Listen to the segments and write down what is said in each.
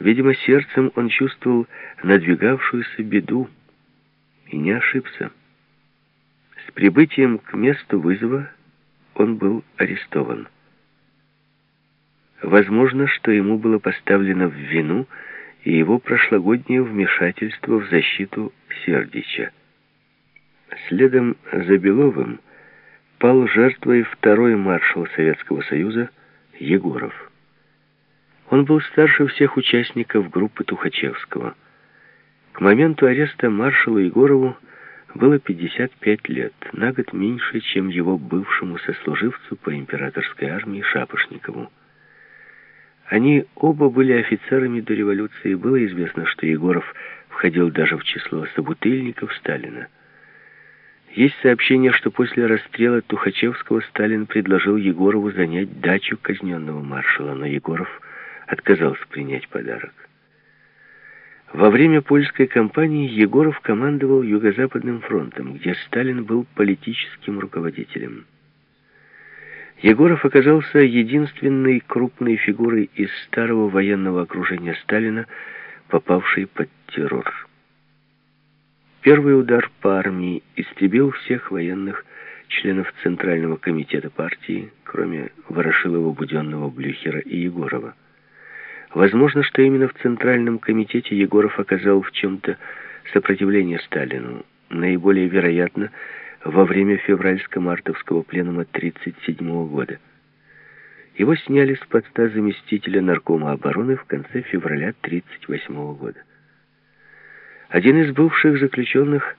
Видимо, сердцем он чувствовал надвигавшуюся беду и не ошибся. С прибытием к месту вызова он был арестован. Возможно, что ему было поставлено в вину и его прошлогоднее вмешательство в защиту Сердича. Следом за Беловым пал жертвой второй маршал Советского Союза Егоров. Он был старше всех участников группы Тухачевского. К моменту ареста маршалу Егорову было 55 лет, на год меньше, чем его бывшему сослуживцу по императорской армии Шапошникову. Они оба были офицерами до революции. Было известно, что Егоров входил даже в число собутыльников Сталина. Есть сообщение, что после расстрела Тухачевского Сталин предложил Егорову занять дачу казненного маршала, но Егоров отказался принять подарок. Во время польской кампании Егоров командовал Юго-Западным фронтом, где Сталин был политическим руководителем. Егоров оказался единственной крупной фигурой из старого военного окружения Сталина, попавшей под террор. Первый удар по армии истребил всех военных членов Центрального комитета партии, кроме Ворошилова, Буденного, Блюхера и Егорова. Возможно, что именно в Центральном комитете Егоров оказал в чем-то сопротивление Сталину. Наиболее вероятно, во время февральско-мартовского пленума 1937 года. Его сняли с поста заместителя наркома обороны в конце февраля 1938 года. Один из бывших заключенных,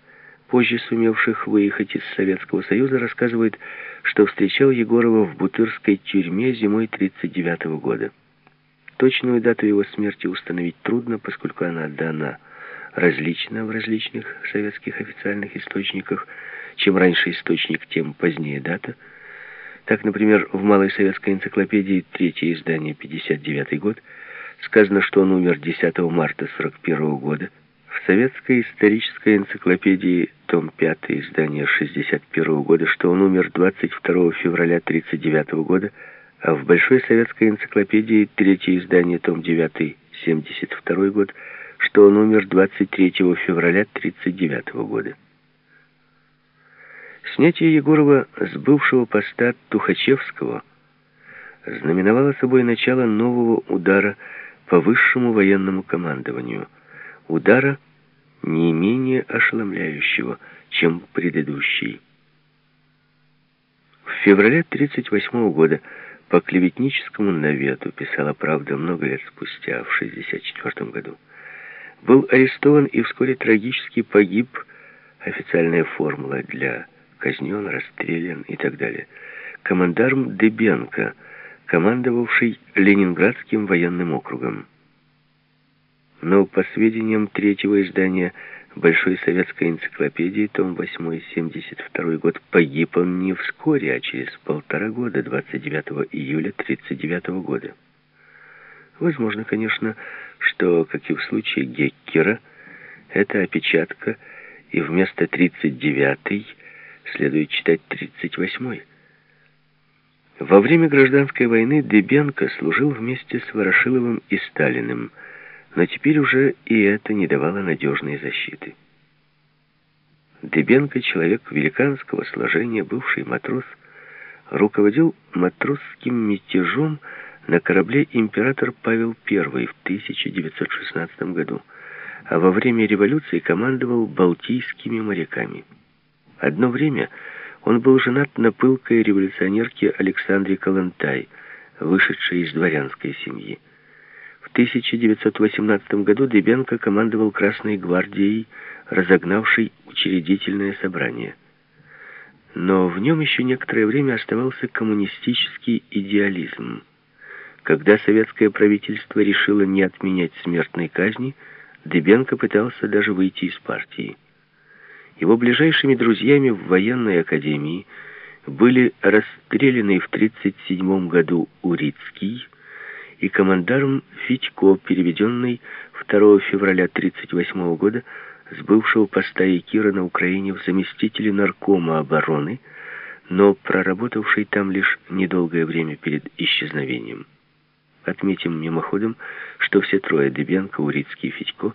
позже сумевших выехать из Советского Союза, рассказывает, что встречал Егорова в Бутырской тюрьме зимой 1939 года. Точную дату его смерти установить трудно, поскольку она дана различно в различных советских официальных источниках, чем раньше источник, тем позднее дата. Так, например, в Малой советской энциклопедии, третье издание, 59 год, сказано, что он умер 10 марта 41 года. В советской исторической энциклопедии, том 5, издание 61 года, что он умер 22 февраля 39 года, а в Большой советской энциклопедии, третье издание, том 9, 72 год, что он умер 23 февраля 39 года. Снятие Егорова с бывшего поста Тухачевского знаменовало собой начало нового удара по высшему военному командованию. Удара не менее ошеломляющего, чем предыдущий. В феврале 1938 года по клеветническому навету, писала «Правда» много лет спустя, в 1964 году, был арестован и вскоре трагически погиб официальная формула для казнен, расстрелян и так далее. Командарм Дебенко, командовавший Ленинградским военным округом. Но по сведениям третьего издания Большой советской энциклопедии, том 8, 72 год, погиб он не вскоре, а через полтора года, 29 июля 39 года. Возможно, конечно, что, как и в случае Геккера, это опечатка, и вместо 39-й следует читать 38-й. Во время гражданской войны Дебенко служил вместе с Ворошиловым и Сталиным, но теперь уже и это не давало надежной защиты. Дебенко, человек великанского сложения, бывший матрос, руководил матросским мятежом на корабле император Павел I в 1916 году, а во время революции командовал балтийскими моряками. Одно время он был женат на пылкой революционерке Александре Калантай, вышедшей из дворянской семьи. В 1918 году Дебенко командовал Красной гвардией, разогнавшей учредительное собрание. Но в нем еще некоторое время оставался коммунистический идеализм. Когда советское правительство решило не отменять смертной казни, Дебенко пытался даже выйти из партии. Его ближайшими друзьями в военной академии были расстреляны в 1937 году Урицкий и командарм Федько, переведенный 2 февраля 1938 года с бывшего поста Якира на Украине в заместителе наркома обороны, но проработавший там лишь недолгое время перед исчезновением. Отметим мимоходом, что все трое, Дебенко, Урицкий и Федько,